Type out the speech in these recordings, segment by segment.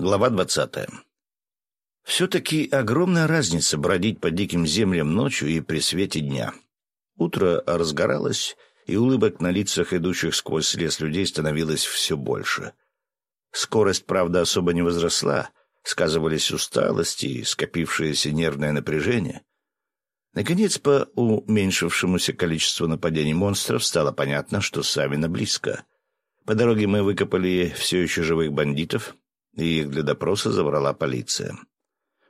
Глава двадцатая. Все-таки огромная разница бродить по диким землям ночью и при свете дня. Утро разгоралось, и улыбок на лицах идущих сквозь лес людей становилось все больше. Скорость, правда, особо не возросла, сказывались усталость и скопившееся нервное напряжение. Наконец, по уменьшившемуся количеству нападений монстров стало понятно, что Савина близко. По дороге мы выкопали все еще живых бандитов, и их для допроса забрала полиция.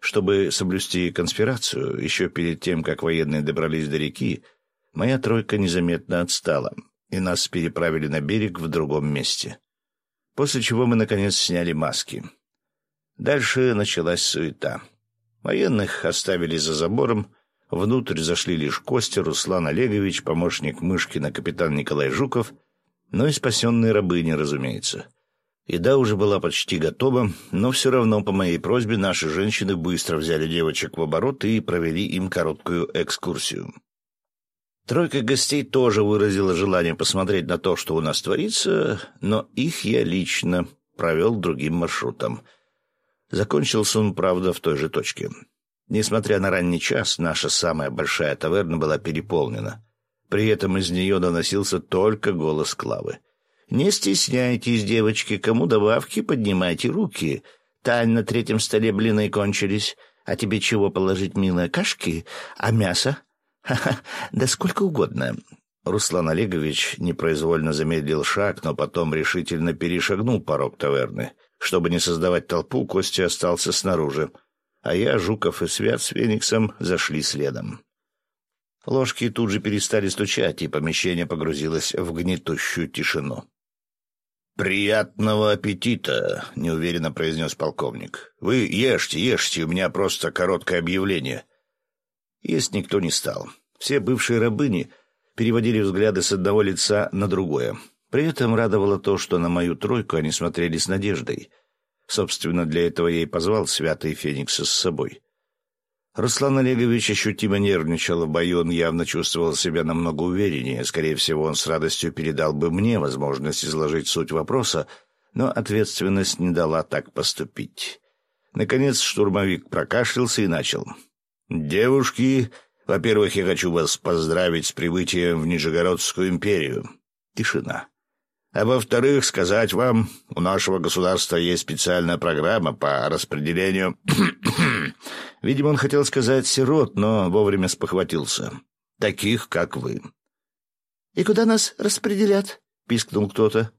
Чтобы соблюсти конспирацию, еще перед тем, как военные добрались до реки, моя тройка незаметно отстала, и нас переправили на берег в другом месте. После чего мы, наконец, сняли маски. Дальше началась суета. Военных оставили за забором, внутрь зашли лишь Костя, Руслан Олегович, помощник Мышкина, капитан Николай Жуков, но и спасенные рабыни, разумеется — Еда уже была почти готова, но все равно по моей просьбе наши женщины быстро взяли девочек в оборот и провели им короткую экскурсию. Тройка гостей тоже выразила желание посмотреть на то, что у нас творится, но их я лично провел другим маршрутом. Закончился он, правда, в той же точке. Несмотря на ранний час, наша самая большая таверна была переполнена. При этом из нее доносился только голос Клавы. Не стесняйтесь, девочки, кому добавки, поднимайте руки. Тань на третьем столе блины кончились. А тебе чего положить, милая, кашки? А мясо? Ха-ха, да сколько угодно. Руслан Олегович непроизвольно замедлил шаг, но потом решительно перешагнул порог таверны. Чтобы не создавать толпу, Костя остался снаружи, а я, Жуков и Свят с Фениксом зашли следом. Ложки тут же перестали стучать, и помещение погрузилось в гнетущую тишину. «Приятного аппетита!» — неуверенно произнес полковник. «Вы ешьте, ешьте, у меня просто короткое объявление». Есть никто не стал. Все бывшие рабыни переводили взгляды с одного лица на другое. При этом радовало то, что на мою тройку они смотрели с надеждой. Собственно, для этого я и позвал Святый Феникса с собой. Руслан Олегович ощутимо нервничал в бою, он явно чувствовал себя намного увереннее. Скорее всего, он с радостью передал бы мне возможность изложить суть вопроса, но ответственность не дала так поступить. Наконец штурмовик прокашлялся и начал. «Девушки, во-первых, я хочу вас поздравить с прибытием в Нижегородскую империю». Тишина. А во-вторых, сказать вам, у нашего государства есть специальная программа по распределению Видимо, он хотел сказать «сирот», но вовремя спохватился. «Таких, как вы». «И куда нас распределят?» — пискнул кто-то.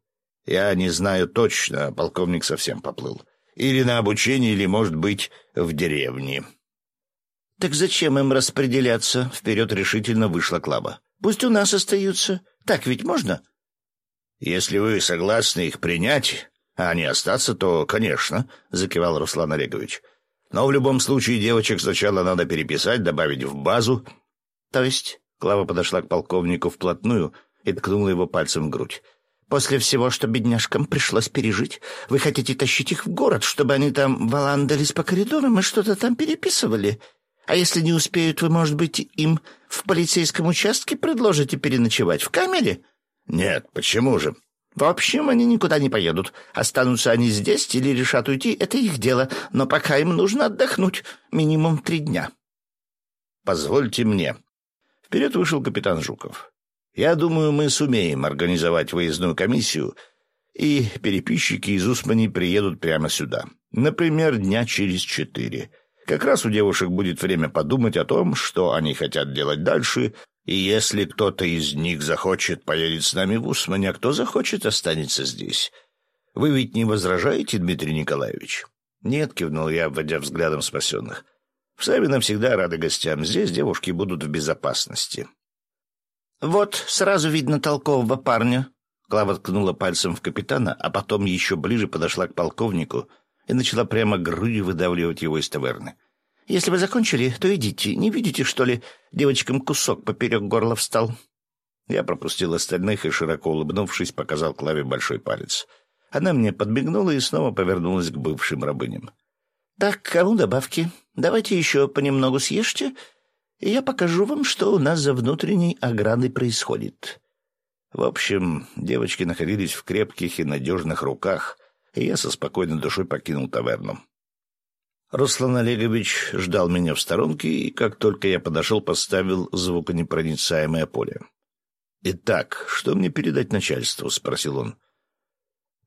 «Я не знаю точно», — полковник совсем поплыл. «Или на обучение, или, может быть, в деревне». «Так зачем им распределяться?» — вперед решительно вышла Клаба. «Пусть у нас остаются. Так ведь можно?» «Если вы согласны их принять, а не остаться, то, конечно», — закивал Руслан Олегович. Но в любом случае девочек сначала надо переписать, добавить в базу. То есть Клава подошла к полковнику вплотную и ткнула его пальцем в грудь. «После всего, что бедняжкам пришлось пережить, вы хотите тащить их в город, чтобы они там валандались по коридорам и что-то там переписывали? А если не успеют, вы, может быть, им в полицейском участке предложите переночевать в камере?» «Нет, почему же?» В общем, они никуда не поедут. Останутся они здесь или решат уйти, это их дело, но пока им нужно отдохнуть минимум три дня. Позвольте мне. Вперед вышел капитан Жуков. Я думаю, мы сумеем организовать выездную комиссию, и переписчики из Усмани приедут прямо сюда. Например, дня через четыре. Как раз у девушек будет время подумать о том, что они хотят делать дальше, и если кто-то из них захочет поедет с нами в Усмань, а кто захочет, останется здесь. Вы ведь не возражаете, Дмитрий Николаевич? Нет, кивнул я, обводя взглядом спасенных. В Савино всегда рады гостям. Здесь девушки будут в безопасности. Вот, сразу видно толкового парня. Клава ткнула пальцем в капитана, а потом еще ближе подошла к полковнику и начала прямо грудью выдавливать его из таверны. — если вы закончили, то идите. Не видите, что ли, девочкам кусок поперек горла встал?» Я пропустил остальных и, широко улыбнувшись, показал Клаве большой палец. Она мне подбегнула и снова повернулась к бывшим рабыням. «Так, кому добавки? Давайте еще понемногу съешьте, и я покажу вам, что у нас за внутренней оградой происходит». В общем, девочки находились в крепких и надежных руках, и я со спокойной душой покинул таверну. Руслан Олегович ждал меня в сторонке, и как только я подошел, поставил звуконепроницаемое поле. «Итак, что мне передать начальству?» — спросил он.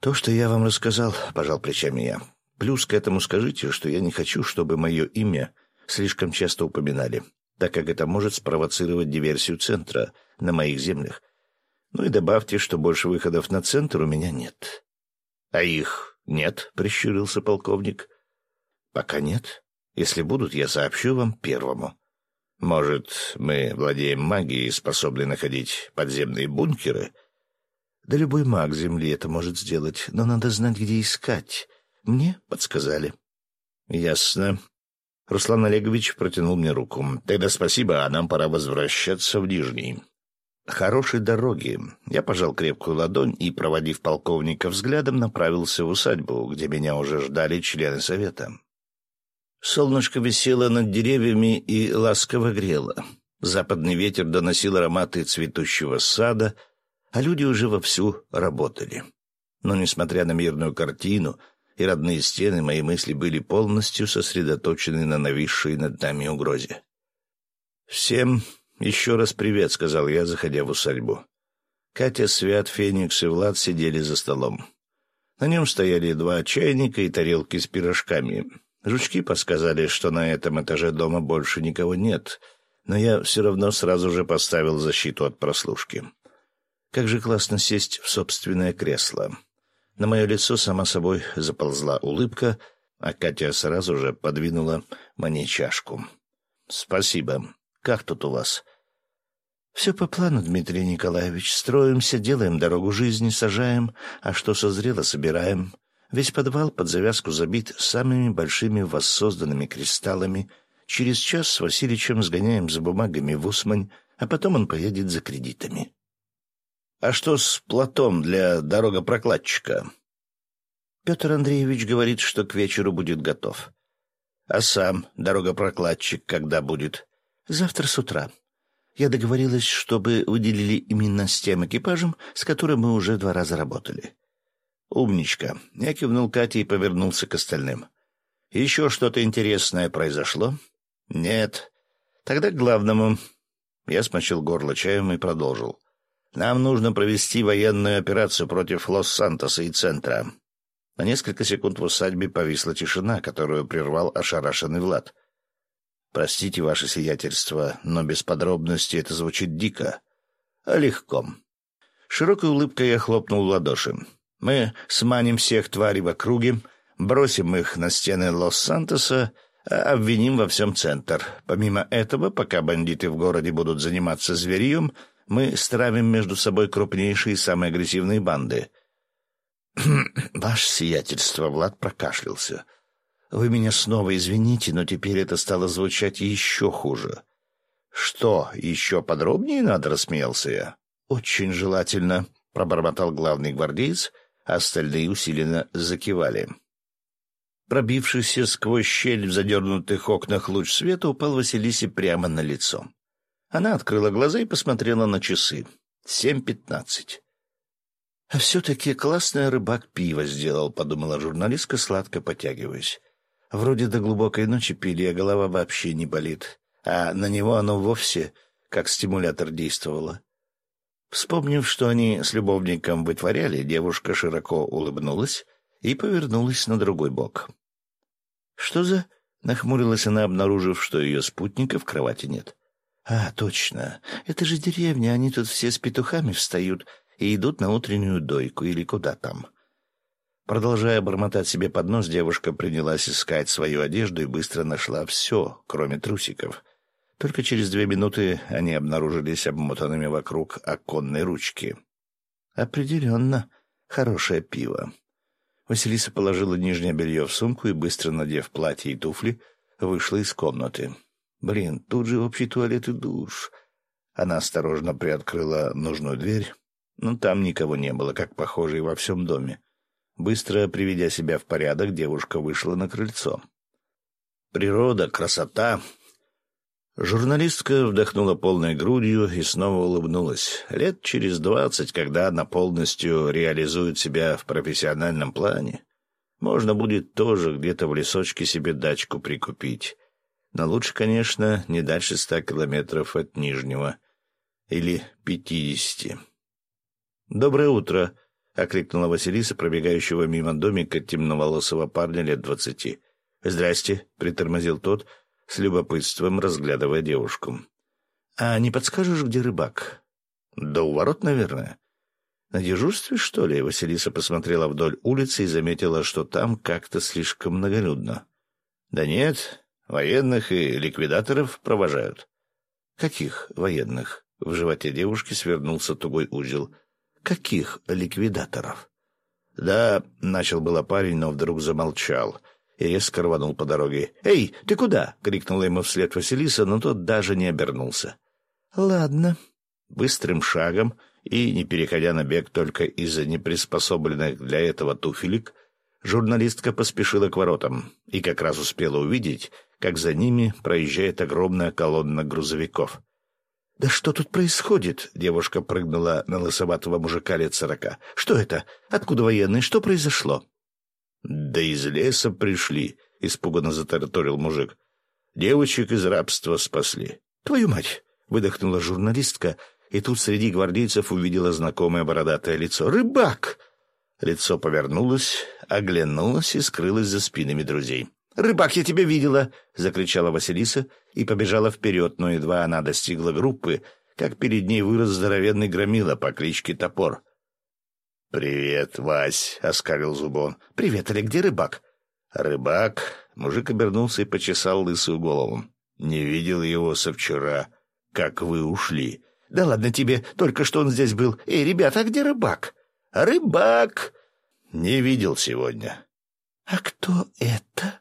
«То, что я вам рассказал», — пожал плечами я. «Плюс к этому скажите, что я не хочу, чтобы мое имя слишком часто упоминали, так как это может спровоцировать диверсию центра на моих землях. Ну и добавьте, что больше выходов на центр у меня нет». «А их нет?» — прищурился полковник. «Пока нет. Если будут, я сообщу вам первому». Может, мы владеем магией и способны находить подземные бункеры? Да любой маг Земли это может сделать, но надо знать, где искать. Мне подсказали. Ясно. Руслан Олегович протянул мне руку. Тогда спасибо, а нам пора возвращаться в Нижний. Хорошей дороги. Я пожал крепкую ладонь и, проводив полковника взглядом, направился в усадьбу, где меня уже ждали члены совета. Солнышко висело над деревьями и ласково грело. Западный ветер доносил ароматы цветущего сада, а люди уже вовсю работали. Но, несмотря на мирную картину и родные стены, мои мысли были полностью сосредоточены на нависшей над нами угрозе. «Всем еще раз привет», — сказал я, заходя в усадьбу. Катя, Свят, Феникс и Влад сидели за столом. На нем стояли два чайника и тарелки с пирожками. Жучки подсказали, что на этом этаже дома больше никого нет, но я все равно сразу же поставил защиту от прослушки. Как же классно сесть в собственное кресло. На мое лицо сама собой заползла улыбка, а Катя сразу же подвинула мне чашку. «Спасибо. Как тут у вас?» «Все по плану, Дмитрий Николаевич. Строимся, делаем дорогу жизни, сажаем, а что созрело, собираем. Весь подвал под завязку забит самыми большими воссозданными кристаллами. Через час с Васильичем сгоняем за бумагами в Усмань, а потом он поедет за кредитами. А что с платом для дорогопрокладчика? Петр Андреевич говорит, что к вечеру будет готов. А сам дорогопрокладчик когда будет? Завтра с утра. Я договорилась, чтобы выделили именно с тем экипажем, с которым мы уже два раза работали. «Умничка!» Я кивнул Кате и повернулся к остальным. «Еще что-то интересное произошло?» «Нет. Тогда к главному». Я смочил горло чаем и продолжил. «Нам нужно провести военную операцию против Лос-Сантоса и Центра». На несколько секунд в усадьбе повисла тишина, которую прервал ошарашенный Влад. «Простите, ваше сиятельство, но без подробностей это звучит дико. А легко». Широкой улыбкой я хлопнул в ладоши. Мы сманим всех тварей в округе, бросим их на стены Лос-Сантоса, а обвиним во всем центр. Помимо этого, пока бандиты в городе будут заниматься зверьем, мы стравим между собой крупнейшие и самые агрессивные банды. «Ваше сиятельство», — Влад прокашлялся. «Вы меня снова извините, но теперь это стало звучать еще хуже». «Что, еще подробнее надо?» — рассмеялся я. «Очень желательно», — пробормотал главный гвардеец Остальные усиленно закивали. Пробившийся сквозь щель в задернутых окнах луч света упал Василисе прямо на лицо. Она открыла глаза и посмотрела на часы. Семь пятнадцать. «А все-таки классная рыбак пиво сделал», — подумала журналистка, сладко потягиваясь. «Вроде до глубокой ночи пили, а голова вообще не болит. А на него оно вовсе как стимулятор действовало. Вспомнив, что они с любовником вытворяли, девушка широко улыбнулась и повернулась на другой бок. «Что за...» — нахмурилась она, обнаружив, что ее спутника в кровати нет. «А, точно. Это же деревня, они тут все с петухами встают и идут на утреннюю дойку или куда там». Продолжая бормотать себе под нос, девушка принялась искать свою одежду и быстро нашла все, кроме трусиков — только через две минуты они обнаружились обмотанными вокруг оконной ручки. «Определенно, хорошее пиво». Василиса положила нижнее белье в сумку и, быстро надев платье и туфли, вышла из комнаты. «Блин, тут же общий туалет и душ». Она осторожно приоткрыла нужную дверь, но там никого не было, как похоже и во всем доме. Быстро приведя себя в порядок, девушка вышла на крыльцо. Природа, красота, Журналистка вдохнула полной грудью и снова улыбнулась. Лет через двадцать, когда она полностью реализует себя в профессиональном плане, Можно будет тоже где-то в лесочке себе дачку прикупить. Но лучше, конечно, не дальше ста километров от Нижнего. Или пятидесяти. «Доброе утро!» — окликнула Василиса, пробегающего мимо домика темноволосого парня лет двадцати. «Здрасте!» — притормозил тот, с любопытством разглядывая девушку. «А не подскажешь, где рыбак?» «Да у ворот, наверное». «На дежурстве, что ли?» — Василиса посмотрела вдоль улицы и заметила, что там как-то слишком многолюдно. «Да нет, военных и ликвидаторов провожают». «Каких военных?» — в животе девушки свернулся тугой узел. «Каких ликвидаторов?» «Да», — начал было парень, но вдруг замолчал и резко рванул по дороге. «Эй, ты куда?» — крикнула ему вслед Василиса, но тот даже не обернулся. «Ладно». Быстрым шагом и, не переходя на бег только из-за неприспособленных для этого туфелек, журналистка поспешила к воротам и как раз успела увидеть, как за ними проезжает огромная колонна грузовиков. «Да что тут происходит?» — девушка прыгнула на лысоватого мужика лет сорока. «Что это? Откуда военные? Что произошло?» «Да из леса пришли», — испуганно затараторил мужик. «Девочек из рабства спасли». «Твою мать!» — выдохнула журналистка, и тут среди гвардейцев увидела знакомое бородатое лицо. «Рыбак!» Лицо повернулось, оглянулось и скрылось за спинами друзей. «Рыбак, я тебя видела!» — закричала Василиса и побежала вперед, но едва она достигла группы, как перед ней вырос здоровенный громила по кличке Топор. «Привет, Вась!» — оскалил зубон. «Привет, Олег, где рыбак?» «Рыбак?» — мужик обернулся и почесал лысую голову. «Не видел его со вчера, как вы ушли». «Да ладно тебе, только что он здесь был. Эй, ребята, а где рыбак?» «Рыбак!» «Не видел сегодня». «А кто это?»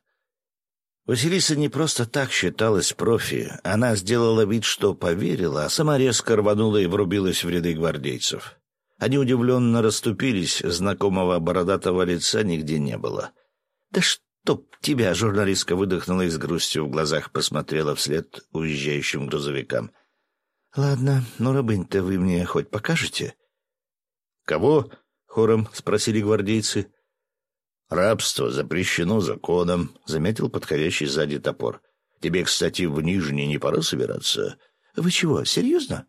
Василиса не просто так считалась профи. Она сделала вид, что поверила, а сама резко рванула и врубилась в ряды гвардейцев. Они удивленно расступились, знакомого бородатого лица нигде не было. «Да чтоб тебя!» — журналистка выдохнула и с грустью в глазах посмотрела вслед уезжающим грузовикам. «Ладно, но рабынь-то вы мне хоть покажете?» «Кого?» — хором спросили гвардейцы. «Рабство запрещено законом», — заметил подходящий сзади топор. «Тебе, кстати, в Нижний не пора собираться?» «Вы чего, серьезно?»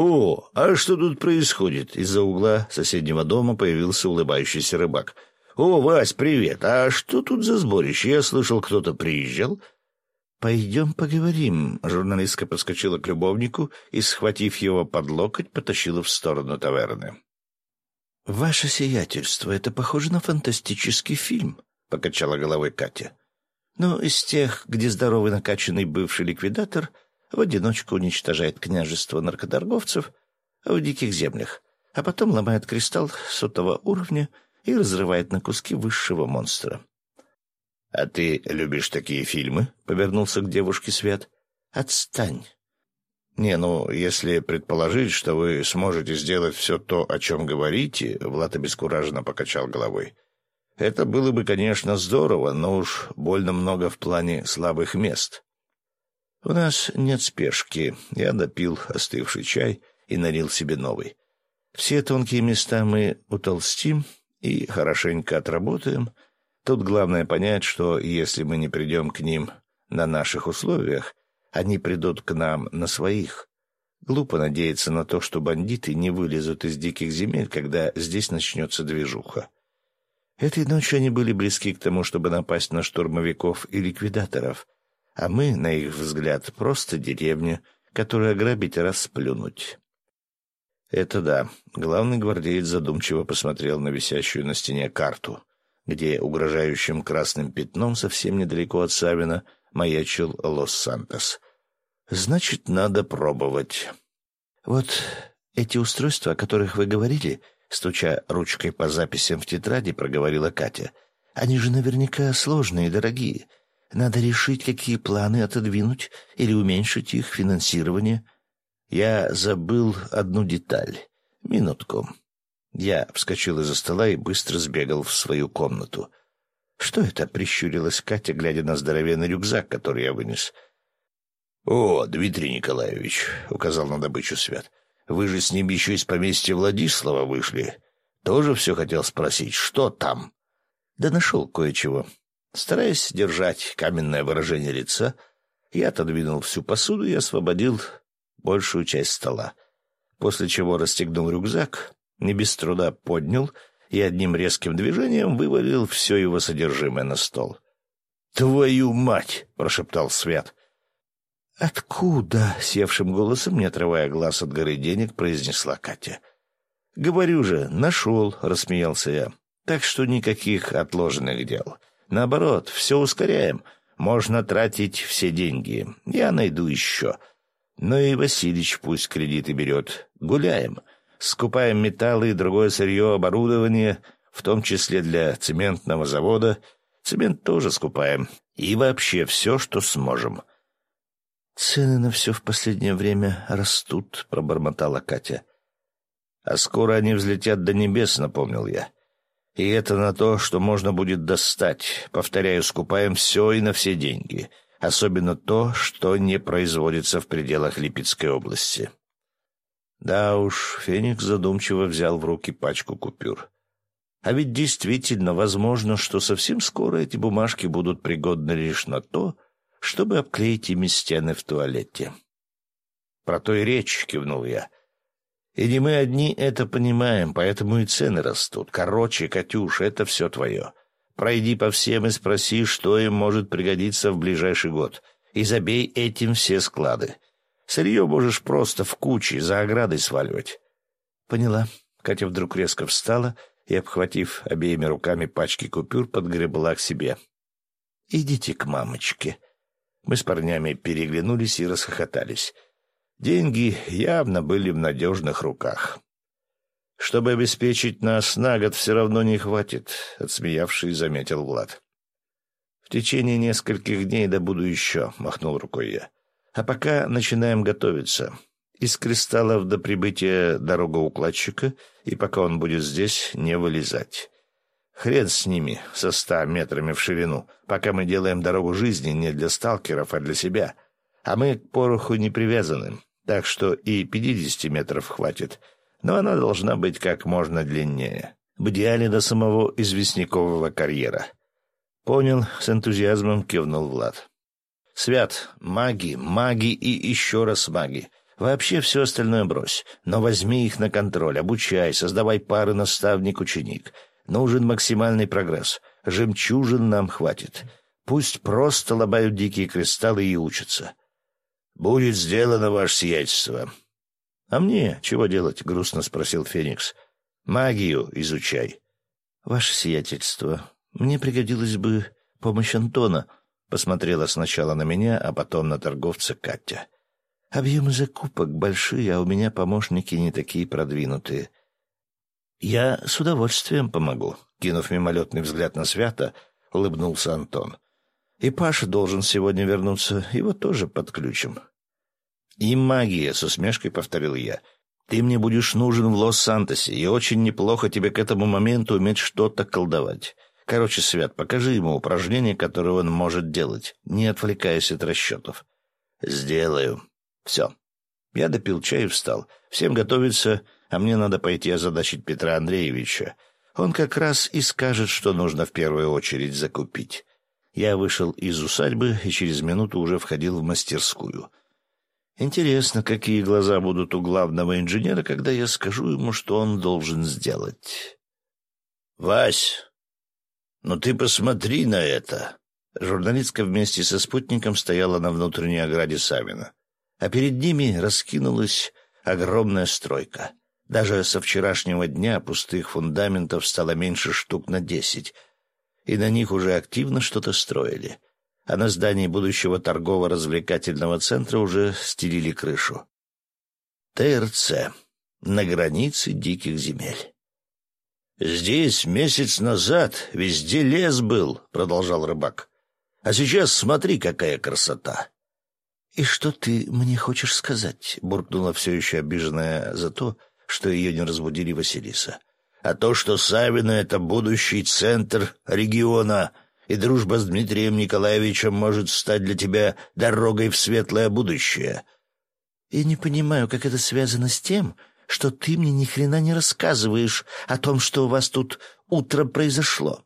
«О, а что тут происходит?» Из-за угла соседнего дома появился улыбающийся рыбак. «О, Вась, привет! А что тут за сборище? Я слышал, кто-то приезжал?» «Пойдем поговорим». Журналистка подскочила к любовнику и, схватив его под локоть, потащила в сторону таверны. «Ваше сиятельство, это похоже на фантастический фильм», — покачала головой Катя. «Ну, из тех, где здоровый накачанный бывший ликвидатор — в одиночку уничтожает княжество наркоторговцев в диких землях, а потом ломает кристалл сотого уровня и разрывает на куски высшего монстра. — А ты любишь такие фильмы? — повернулся к девушке Свет. — Отстань. — Не, ну, если предположить, что вы сможете сделать все то, о чем говорите, — Влад обескураженно покачал головой. — Это было бы, конечно, здорово, но уж больно много в плане слабых мест. У нас нет спешки. Я допил остывший чай и налил себе новый. Все тонкие места мы утолстим и хорошенько отработаем. Тут главное понять, что если мы не придем к ним на наших условиях, они придут к нам на своих. Глупо надеяться на то, что бандиты не вылезут из диких земель, когда здесь начнется движуха. Этой ночью они были близки к тому, чтобы напасть на штурмовиков и ликвидаторов — а мы, на их взгляд, просто деревня, которую ограбить и расплюнуть. Это да. Главный гвардеец задумчиво посмотрел на висящую на стене карту, где угрожающим красным пятном совсем недалеко от Савина маячил Лос-Сантос. Значит, надо пробовать. Вот эти устройства, о которых вы говорили, стуча ручкой по записям в тетради, проговорила Катя. Они же наверняка сложные и дорогие. Надо решить, какие планы отодвинуть или уменьшить их финансирование. Я забыл одну деталь. Минутку. Я вскочил из-за стола и быстро сбегал в свою комнату. «Что это?» — прищурилась Катя, глядя на здоровенный рюкзак, который я вынес. «О, Дмитрий Николаевич», — указал на добычу Свят, — «вы же с ним еще из поместья Владислава вышли. Тоже все хотел спросить, что там?» Да нашел кое-чего. Стараясь держать каменное выражение лица, я отодвинул всю посуду и освободил большую часть стола, после чего расстегнул рюкзак, не без труда поднял и одним резким движением вывалил все его содержимое на стол. «Твою мать!» — прошептал Свят. «Откуда?» — севшим голосом, не отрывая глаз от горы денег, произнесла Катя. «Говорю же, нашел», — рассмеялся я. «Так что никаких отложенных дел. Наоборот, все ускоряем. Можно тратить все деньги. Я найду еще. Но и Василич пусть кредиты берет. Гуляем. Скупаем металлы и другое сырье, оборудование, в том числе для цементного завода. Цемент тоже скупаем. И вообще все, что сможем». «Цены на все в последнее время растут», — пробормотала Катя. «А скоро они взлетят до небес», — напомнил я. И это на то, что можно будет достать. Повторяю, скупаем все и на все деньги. Особенно то, что не производится в пределах Липецкой области. Да уж, Феникс задумчиво взял в руки пачку купюр. А ведь действительно возможно, что совсем скоро эти бумажки будут пригодны лишь на то, чтобы обклеить ими стены в туалете. «Про то и речь», — кивнул я. И не мы одни это понимаем, поэтому и цены растут. Короче, Катюш, это все твое. Пройди по всем и спроси, что им может пригодиться в ближайший год. И забей этим все склады. Сырье можешь просто в куче за оградой сваливать. Поняла. Катя вдруг резко встала и, обхватив обеими руками пачки купюр, подгребла к себе. «Идите к мамочке». Мы с парнями переглянулись и расхохотались. Деньги явно были в надежных руках. «Чтобы обеспечить нас на год, все равно не хватит», — отсмеявший заметил Влад. «В течение нескольких дней добуду еще», — махнул рукой я. «А пока начинаем готовиться. Из кристаллов до прибытия дорогоукладчика, и пока он будет здесь, не вылезать. Хрен с ними, со ста метрами в ширину, пока мы делаем дорогу жизни не для сталкеров, а для себя. А мы к пороху не привязаны так что и 50 метров хватит, но она должна быть как можно длиннее. В идеале до самого известнякового карьера. Понял, с энтузиазмом кивнул Влад. Свят, маги, маги и еще раз маги. Вообще все остальное брось, но возьми их на контроль, обучай, создавай пары наставник-ученик. Нужен максимальный прогресс. Жемчужин нам хватит. Пусть просто лобают дикие кристаллы и учатся. «Будет сделано, ваше сиятельство». «А мне чего делать?» — грустно спросил Феникс. «Магию изучай». «Ваше сиятельство, мне пригодилась бы помощь Антона», — посмотрела сначала на меня, а потом на торговца Катя. «Объемы закупок большие, а у меня помощники не такие продвинутые». «Я с удовольствием помогу», — кинув мимолетный взгляд на Свята, улыбнулся Антон. И Паша должен сегодня вернуться, его тоже подключим. И магия, с усмешкой повторил я. Ты мне будешь нужен в Лос-Сантосе, и очень неплохо тебе к этому моменту уметь что-то колдовать. Короче, Свят, покажи ему упражнение, которое он может делать, не отвлекаясь от расчетов. Сделаю. Все. Я допил чай и встал. Всем готовиться, а мне надо пойти озадачить Петра Андреевича. Он как раз и скажет, что нужно в первую очередь закупить. Я вышел из усадьбы и через минуту уже входил в мастерскую. Интересно, какие глаза будут у главного инженера, когда я скажу ему, что он должен сделать. «Вась, ну ты посмотри на это!» Журналистка вместе со спутником стояла на внутренней ограде Савина, а перед ними раскинулась огромная стройка. Даже со вчерашнего дня пустых фундаментов стало меньше штук на десять — и на них уже активно что-то строили. А на здании будущего торгово-развлекательного центра уже стелили крышу. ТРЦ. На границе диких земель. «Здесь месяц назад везде лес был», — продолжал рыбак. «А сейчас смотри, какая красота!» «И что ты мне хочешь сказать?» — буркнула все еще обиженная за то, что ее не разбудили Василиса а то, что Савино — это будущий центр региона, и дружба с Дмитрием Николаевичем может стать для тебя дорогой в светлое будущее. Я не понимаю, как это связано с тем, что ты мне ни хрена не рассказываешь о том, что у вас тут утро произошло.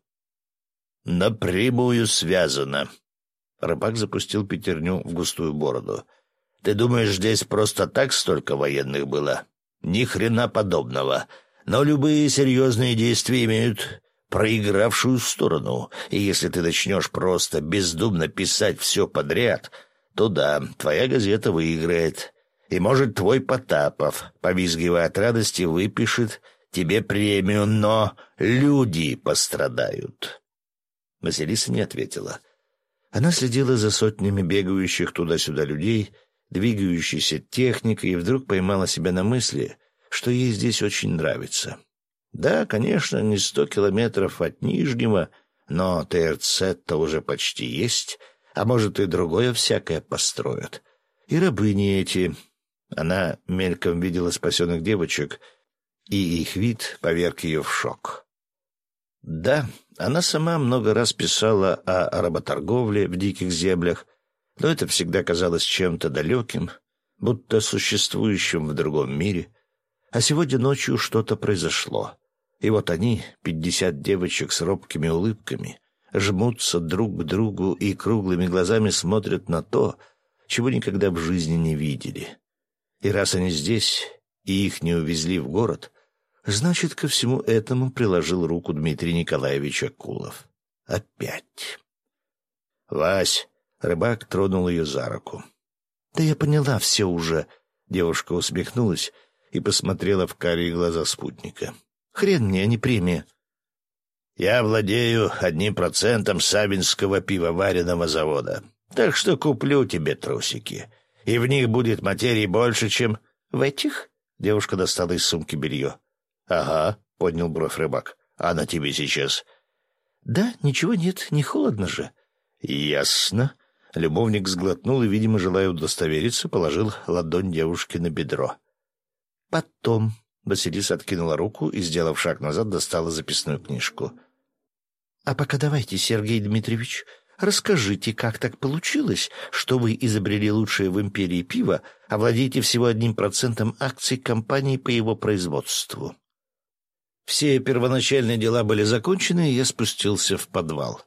напрямую связано. Рыбак запустил пятерню в густую бороду. Ты думаешь, здесь просто так столько военных было? Ни хрена подобного. Но любые серьезные действия имеют проигравшую сторону, и если ты начнешь просто бездумно писать все подряд, то да, твоя газета выиграет. И, может, твой Потапов, повизгивая от радости, выпишет тебе премию, но люди пострадают. Василиса не ответила. Она следила за сотнями бегающих туда-сюда людей, двигающейся техникой, и вдруг поймала себя на мысли, что ей здесь очень нравится. Да, конечно, не сто километров от Нижнего, но ТРЦ-то уже почти есть, а может и другое всякое построят. И рабыни эти. Она мельком видела спасенных девочек, и их вид поверг ее в шок. Да, она сама много раз писала о работорговле в диких землях, но это всегда казалось чем-то далеким, будто существующим в другом мире. А сегодня ночью что-то произошло. И вот они, пятьдесят девочек с робкими улыбками, жмутся друг к другу и круглыми глазами смотрят на то, чего никогда в жизни не видели. И раз они здесь, и их не увезли в город, значит, ко всему этому приложил руку Дмитрий Николаевич Акулов. Опять. «Вась!» — рыбак тронул ее за руку. «Да я поняла все уже», — девушка усмехнулась и посмотрела в карие глаза спутника. Хрен мне, а не премия. Я владею одним процентом Савинского пивоваренного завода, так что куплю тебе трусики. И в них будет материи больше, чем в этих? Девушка достала из сумки белье. Ага, поднял бровь рыбак. А на тебе сейчас? Да, ничего нет, не холодно же. Ясно. Любовник сглотнул и, видимо, желая удостовериться, положил ладонь девушке на бедро. Потом Василиса откинула руку и, сделав шаг назад, достала записную книжку. «А пока давайте, Сергей Дмитриевич, расскажите, как так получилось, что вы изобрели лучшее в империи пиво, а владеете всего одним процентом акций компании по его производству». Все первоначальные дела были закончены, и я спустился в подвал.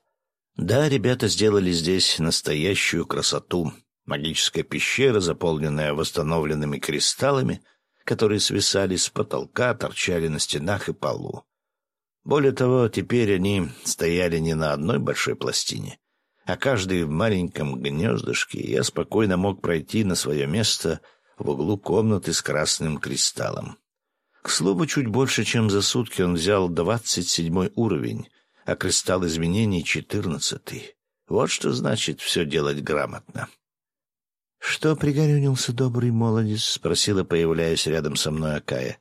Да, ребята сделали здесь настоящую красоту. Магическая пещера, заполненная восстановленными кристаллами — которые свисали с потолка, торчали на стенах и полу. Более того, теперь они стояли не на одной большой пластине, а каждый в маленьком гнездышке, и я спокойно мог пройти на свое место в углу комнаты с красным кристаллом. К слову, чуть больше, чем за сутки он взял двадцать седьмой уровень, а кристалл изменений — четырнадцатый. Вот что значит все делать грамотно. «Что пригорюнился добрый молодец?» — спросила, появляясь рядом со мной Акая.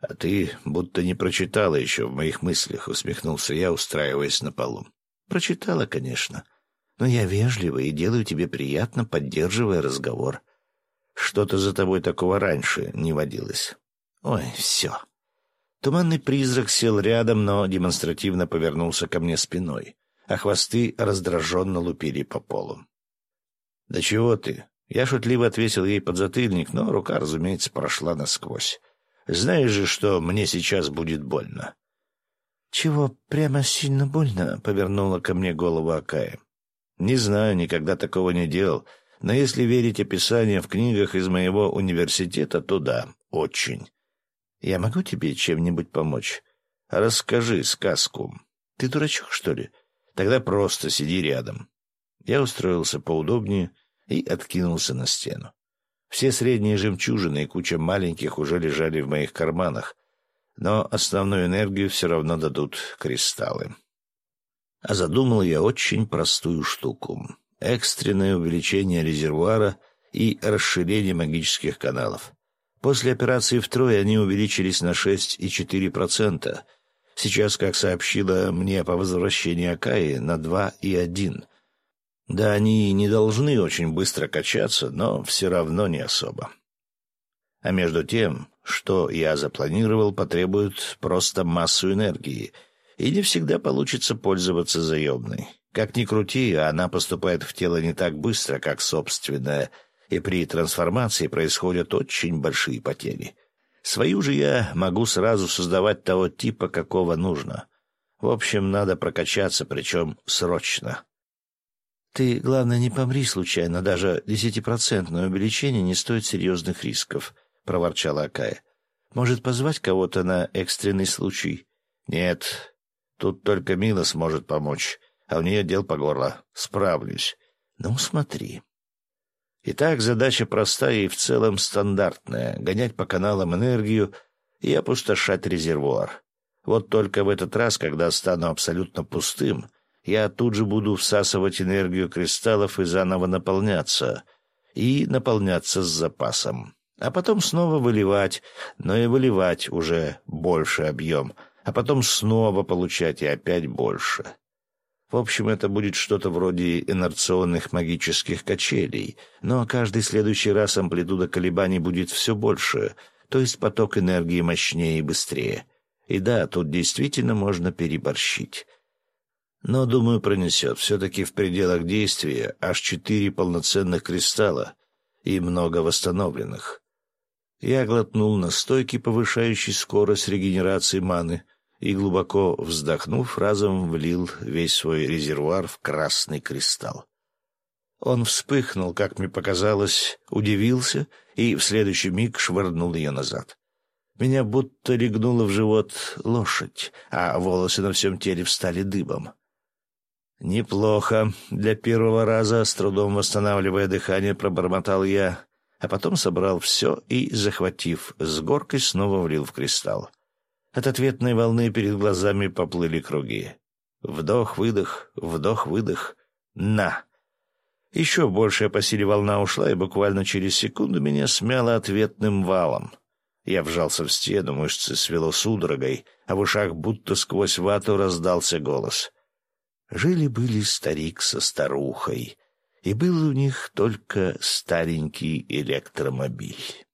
«А ты будто не прочитала еще в моих мыслях», — усмехнулся я, устраиваясь на полу. «Прочитала, конечно. Но я вежливо и делаю тебе приятно, поддерживая разговор. Что-то за тобой такого раньше не водилось. Ой, все». Туманный призрак сел рядом, но демонстративно повернулся ко мне спиной, а хвосты раздраженно лупили по полу. «Да чего ты?» Я шутливо отвесил ей подзатыльник, но рука, разумеется, прошла насквозь. «Знаешь же, что мне сейчас будет больно». «Чего, прямо сильно больно?» — повернула ко мне голову Акая. «Не знаю, никогда такого не делал, но если верить описаниям в книгах из моего университета, то да, очень. Я могу тебе чем-нибудь помочь? Расскажи сказку. Ты дурачок, что ли? Тогда просто сиди рядом. Я устроился поудобнее и откинулся на стену. Все средние жемчужины и куча маленьких уже лежали в моих карманах, но основную энергию все равно дадут кристаллы. А задумал я очень простую штуку — экстренное увеличение резервуара и расширение магических каналов. После операции втрое они увеличились на 6,4%. Сейчас, как сообщила мне по возвращении Акаи, на 2,1%. Да, они не должны очень быстро качаться, но все равно не особо. А между тем, что я запланировал, потребует просто массу энергии, и не всегда получится пользоваться заемной. Как ни крути, она поступает в тело не так быстро, как собственная, и при трансформации происходят очень большие потери. Свою же я могу сразу создавать того типа, какого нужно. В общем, надо прокачаться, причем срочно. Ты, главное, не помри случайно. Даже десятипроцентное увеличение не стоит серьезных рисков, — проворчала Акая. Может, позвать кого-то на экстренный случай? Нет, тут только Мила сможет помочь, а у нее дел по горло. Справлюсь. Ну, смотри. Итак, задача простая и в целом стандартная — гонять по каналам энергию и опустошать резервуар. Вот только в этот раз, когда стану абсолютно пустым, я тут же буду всасывать энергию кристаллов и заново наполняться. И наполняться с запасом. А потом снова выливать, но и выливать уже больше объем, а потом снова получать и опять больше. В общем, это будет что-то вроде инерционных магических качелей, но каждый следующий раз амплитуда колебаний будет все больше, то есть поток энергии мощнее и быстрее. И да, тут действительно можно переборщить. Но, думаю, пронесет. Все-таки в пределах действия аж четыре полноценных кристалла и много восстановленных. Я глотнул настойки, повышающей скорость регенерации маны, и, глубоко вздохнув, разом влил весь свой резервуар в красный кристалл. Он вспыхнул, как мне показалось, удивился и в следующий миг швырнул ее назад. Меня будто легнула в живот лошадь, а волосы на всем теле встали дыбом. «Неплохо. Для первого раза, с трудом восстанавливая дыхание, пробормотал я, а потом собрал все и, захватив с горкой, снова влил в кристалл. От ответной волны перед глазами поплыли круги. Вдох-выдох, вдох-выдох. На! Еще большая по силе волна ушла, и буквально через секунду меня смяло ответным валом. Я вжался в стену, мышцы свело судорогой, а в ушах будто сквозь вату раздался голос. Жили-были старик со старухой, и был у них только старенький электромобиль.